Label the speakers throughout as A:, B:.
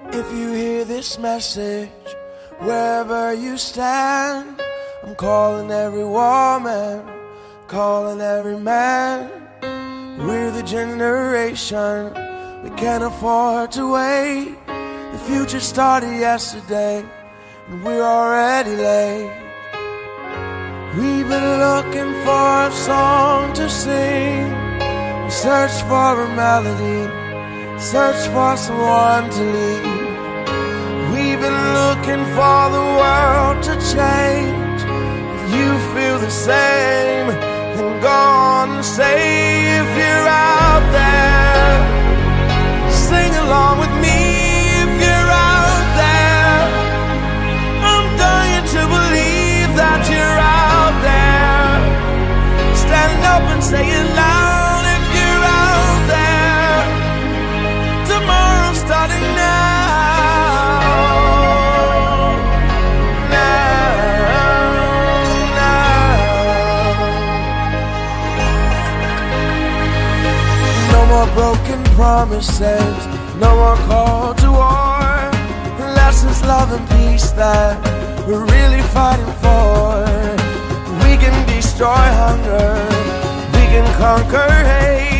A: If you hear this message, wherever you stand, I'm calling every woman, calling every man. We're the generation, we can't afford to wait. The future started yesterday, and we're already late. We've been looking for a song to sing. We search for a melody, search for someone to lead. Looking for the world to change. If you feel the same, then go on and say more broken promises, no more call to war. Unless it's love and peace that we're really fighting for. We can destroy hunger, we can conquer hate.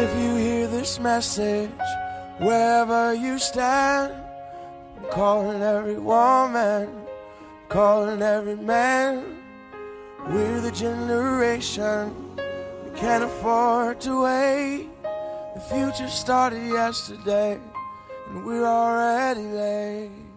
A: If you hear this message, wherever you stand, calling every woman, calling every man. We're the generation we can't afford to wait. The future started yesterday, and we're already late.